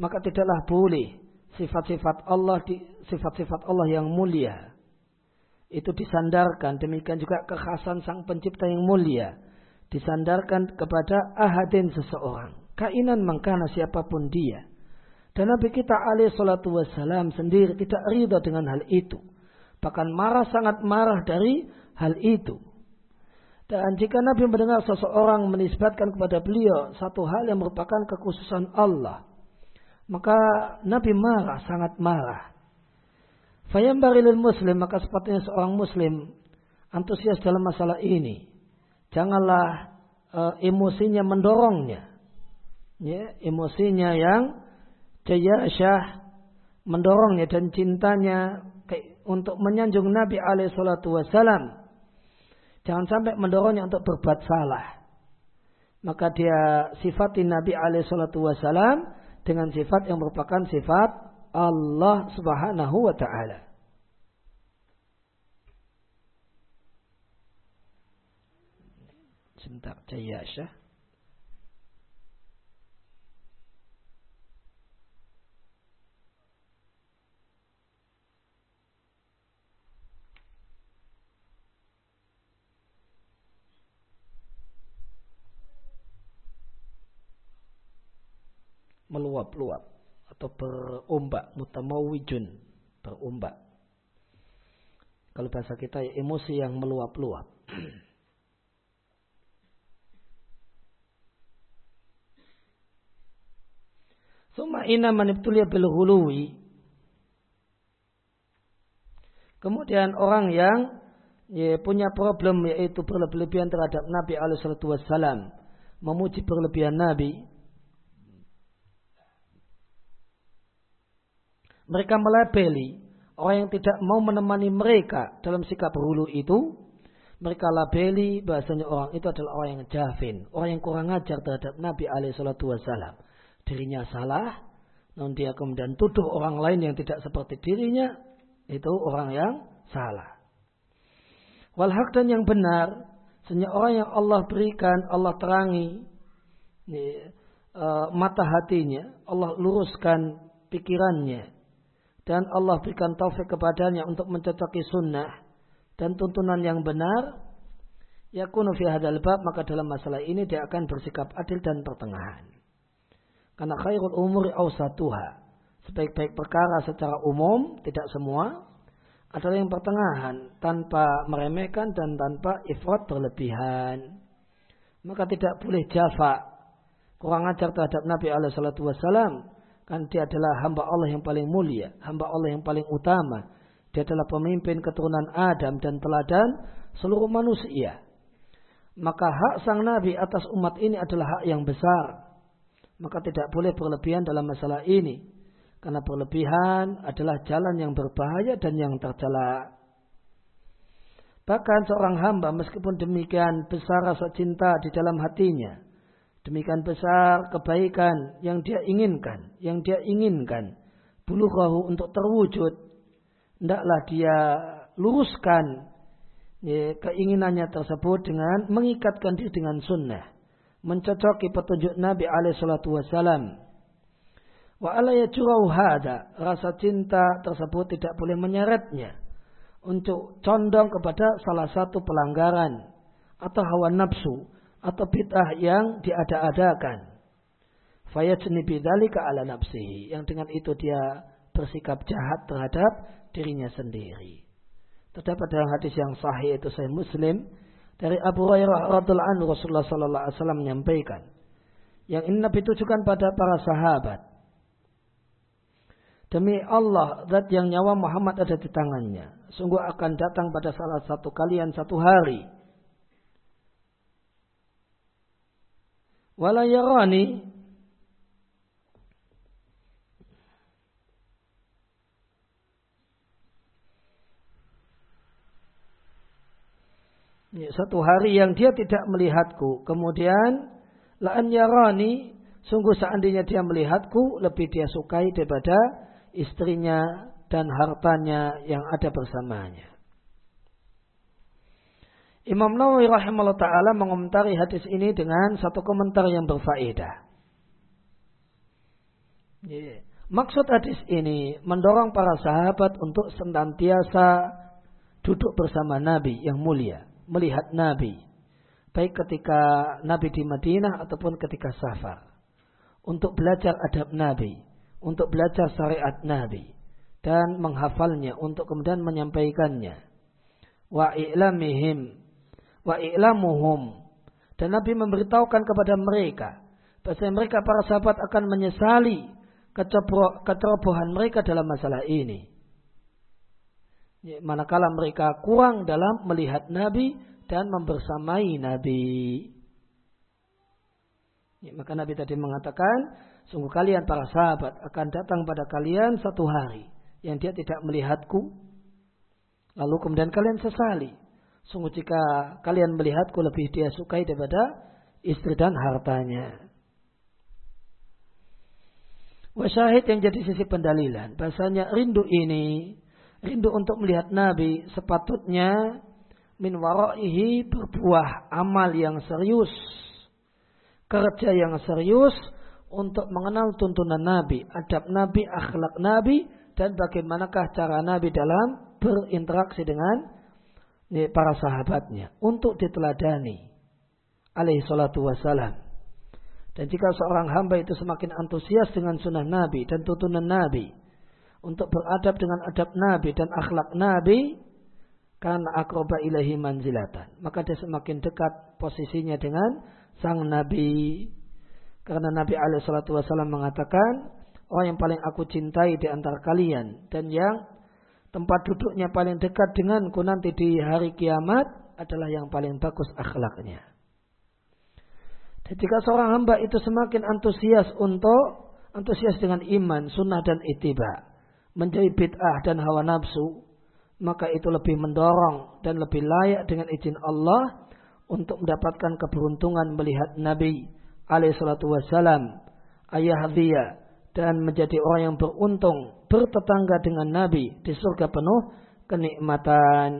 maka tidaklah boleh sifat-sifat Allah di sifat-sifat Allah yang mulia itu disandarkan demikian juga kekhasan sang pencipta yang mulia disandarkan kepada ahadin seseorang kainan mengkana siapa pun dia dan Nabi kita alaih salatu wassalam sendiri tidak ridha dengan hal itu. Bahkan marah sangat marah dari hal itu. Dan jika Nabi mendengar seseorang menisbatkan kepada beliau satu hal yang merupakan kekhususan Allah. Maka Nabi marah, sangat marah. Fayambarilil muslim, maka sepatutnya seorang muslim antusias dalam masalah ini. Janganlah uh, emosinya mendorongnya. Ya, emosinya yang Syah mendorongnya dan cintanya untuk menyanjung Nabi alaihi salatu wasalam. Jangan sampai mendorongnya untuk berbuat salah. Maka dia sifati Nabi alaihi salatu dengan sifat yang merupakan sifat Allah subhanahu wa ta'ala. Sebentar, Syah. Meluap-luap atau berombak mutamawijun berombak kalau bahasa kita ya emosi yang meluap-luap Suma ina huluwi. Kemudian orang yang ya, punya problem yaitu berlebihan terhadap Nabi alaihi wasallam memuji berlebihan Nabi mereka melabeli orang yang tidak mau menemani mereka dalam sikap berhulu itu, mereka labeli bahasanya orang itu adalah orang yang jafin, orang yang kurang ajar terhadap Nabi alaihissalatu. Dirinya salah, namun dia kemudian tuduh orang lain yang tidak seperti dirinya, itu orang yang salah. Walhaq dan yang benar, sehingga orang yang Allah berikan, Allah terangi ini, uh, mata hatinya, Allah luruskan pikirannya, dan Allah berikan taufik kepadanya untuk mencocoki sunnah dan tuntunan yang benar, yakunu fi hadal bab maka dalam masalah ini dia akan bersikap adil dan pertengahan. Karena khairul umuri awsatuha. Sebaik-baik perkara secara umum, tidak semua, adalah yang pertengahan, tanpa meremehkan dan tanpa ifrat berlebihan. Maka tidak boleh jafa, kurang ajar terhadap Nabi alaihi salatu wasallam, Kan dia adalah hamba Allah yang paling mulia, hamba Allah yang paling utama. Dia adalah pemimpin keturunan Adam dan teladan seluruh manusia. Maka hak sang Nabi atas umat ini adalah hak yang besar. Maka tidak boleh berlebihan dalam masalah ini. Karena berlebihan adalah jalan yang berbahaya dan yang tercela. Bahkan seorang hamba meskipun demikian besar rasa cinta di dalam hatinya Demikian besar kebaikan yang dia inginkan, yang dia inginkan. Buluhahu untuk terwujud. Hendaklah dia luruskan ya, keinginannya tersebut dengan mengikatkan diri dengan sunnah. Mencocoki petunjuk Nabi alaihi salatu. Wa ala hada. Rasa cinta tersebut tidak boleh menyeretnya. Untuk condong kepada salah satu pelanggaran. Atau hawa nafsu atau bid'ah yang diada-adakan. Fayajni bidzalika ala nafsihi. Yang dengan itu dia bersikap jahat terhadap dirinya sendiri. Terdapat dalam hadis yang sahih itu saya Muslim dari Abu Hurairah radhiallahu anhu Rasulullah sallallahu alaihi wasallam menyampaikan yang ini Nabi tujukan pada para sahabat. Demi Allah, zat yang nyawa Muhammad ada di tangannya. Sungguh akan datang pada salah satu kalian satu hari. Walayarani satu hari yang dia tidak melihatku. Kemudian la'an yarani sungguh seandainya dia melihatku lebih dia sukai daripada istrinya dan hartanya yang ada bersamanya. Imam Nawawi rahimahullah ta'ala mengomentari hadis ini dengan satu komentar yang berfaedah. Maksud hadis ini mendorong para sahabat untuk senantiasa duduk bersama Nabi yang mulia melihat Nabi. Baik ketika Nabi di Madinah ataupun ketika safar. Untuk belajar adab Nabi. Untuk belajar syariat Nabi. Dan menghafalnya untuk kemudian menyampaikannya. Wa i'lamihim. Wa i'lamuhum. Dan Nabi memberitahukan kepada mereka. Bahasa mereka para sahabat akan menyesali kecerobohan mereka dalam masalah ini Ya, manakala mereka kurang dalam melihat Nabi dan membersamai Nabi. Ya, maka Nabi tadi mengatakan, sungguh kalian para sahabat akan datang pada kalian satu hari yang dia tidak melihatku. Lalu kemudian kalian sesali. Sungguh jika kalian melihatku lebih dia sukai daripada istri dan hartanya. Wasyahid yang jadi sisi pendalilan. Bahasanya rindu ini rindu untuk melihat Nabi sepatutnya min waraihi berbuah amal yang serius kerja yang serius untuk mengenal tuntunan Nabi, adab Nabi, akhlak Nabi dan bagaimanakah cara Nabi dalam berinteraksi dengan para sahabatnya untuk diteladani alaihi salatu wassalam. Dan jika seorang hamba itu semakin antusias dengan sunnah Nabi dan tuntunan Nabi, untuk beradab dengan adab Nabi dan akhlak Nabi karena akroba ilahi manzilatan. Maka dia semakin dekat posisinya dengan sang Nabi. Karena Nabi Wasallam mengatakan, orang yang paling aku cintai di antara kalian dan yang tempat duduknya paling dekat denganku nanti di hari kiamat adalah yang paling bagus akhlaknya. Jika seorang hamba itu semakin antusias untuk antusias dengan iman, sunnah dan itiba, menjadi bid'ah dan hawa nafsu, maka itu lebih mendorong dan lebih layak dengan izin Allah untuk mendapatkan keberuntungan melihat Nabi alaihi salatu wassalam, ayah dia dan menjadi orang yang beruntung bertetangga dengan Nabi di surga penuh kenikmatan.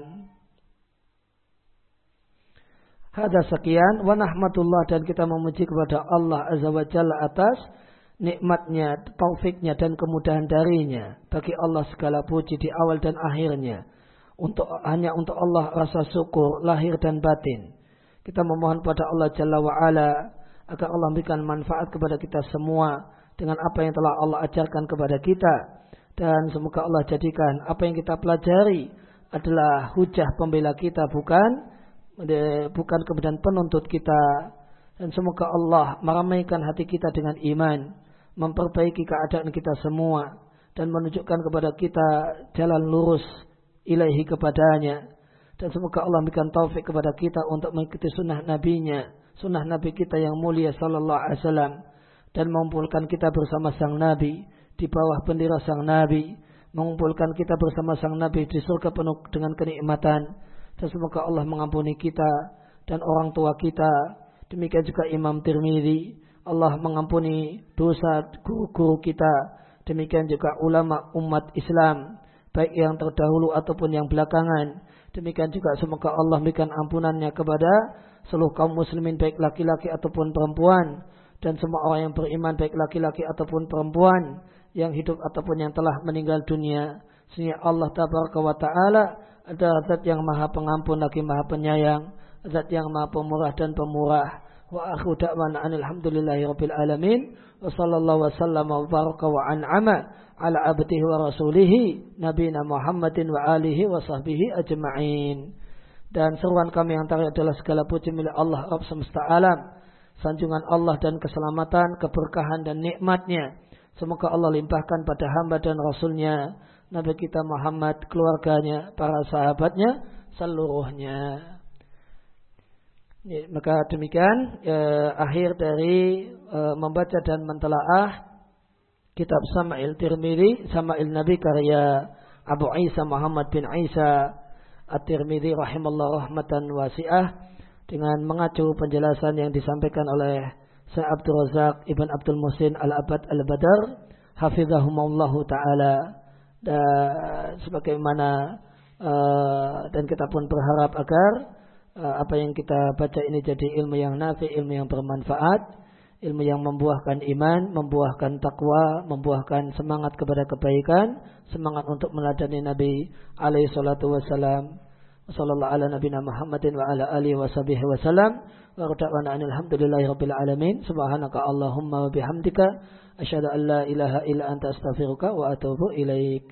Hada sekian wa nahmatullah dan kita memuji kepada Allah azza wa jalla atas nikmatnya, taufiknya dan kemudahan darinya. Bagi Allah segala puji di awal dan akhirnya. Untuk hanya untuk Allah rasa syukur lahir dan batin. Kita memohon pada Allah Jalla wa ala agar Allah memberikan manfaat kepada kita semua dengan apa yang telah Allah ajarkan kepada kita. Dan semoga Allah jadikan apa yang kita pelajari adalah hujah pembela kita bukan bukan kemudian penuntut kita. Dan semoga Allah meramaikan hati kita dengan iman memperbaiki keadaan kita semua dan menunjukkan kepada kita jalan lurus ilahi kepadanya. Dan semoga Allah memberikan taufik kepada kita untuk mengikuti sunnah nabinya sunnah nabi kita yang mulia sallallahu alaihi wasallam dan mengumpulkan kita bersama sang nabi di bawah bendera sang nabi mengumpulkan kita bersama sang nabi di surga penuh dengan kenikmatan dan semoga Allah mengampuni kita dan orang tua kita demikian juga Imam Tirmidzi Allah mengampuni dosa guru-guru kita. Demikian juga ulama umat Islam. Baik yang terdahulu ataupun yang belakangan. Demikian juga semoga Allah memberikan ampunannya kepada seluruh kaum muslimin baik laki-laki ataupun perempuan. Dan semua orang yang beriman baik laki-laki ataupun perempuan. Yang hidup ataupun yang telah meninggal dunia. Sehingga Allah tabaraka wa ta'ala adalah zat yang maha pengampun lagi maha penyayang. Zat yang maha pemurah dan pemurah wa akhu da'wana alhamdulillahi rabbil alamin wa sallallahu wa sallam wa baraka wa an'ama ala abdihi wa rasulihi nabina Muhammadin wa alihi wa sahbihi ajma'in dan seruan kami yang terakhir adalah segala puji milik Allah Rabb semesta alam sanjungan Allah dan keselamatan keberkahan dan nikmatnya Semoga Allah limpahkan pada hamba dan Rasulnya, Nabi kita Muhammad, keluarganya, para sahabatnya, seluruhnya. Ya, maka demikian ya, akhir dari uh, membaca dan mentelaah kitab Sama'il Tirmidzi, Sama'il Nabi karya Abu Isa Muhammad bin Isa At-Tirmidzi rahimallahu rahmatan wasi'ah dengan mengacu penjelasan yang disampaikan oleh Syekh Abdul Razak Ibn Abdul Musin Al-Abad Al-Badar hafizahumallahu taala dan sebagaimana uh, dan kita pun berharap agar uh, apa yang kita baca ini jadi ilmu yang nafi, ilmu yang bermanfaat, ilmu yang membuahkan iman, membuahkan takwa, membuahkan semangat kepada kebaikan semangat untuk meladani Nabi alaihi. Wassallallahu ala nabiyina Muhammadin wa ala alihi wa sahbihi wasallam. Wa rada'wana alhamdulillahi rabbil alamin. Subhanaka Allahumma wa bihamdika asyhadu an la ilaha illa anta astaghfiruka wa atubu ilaik.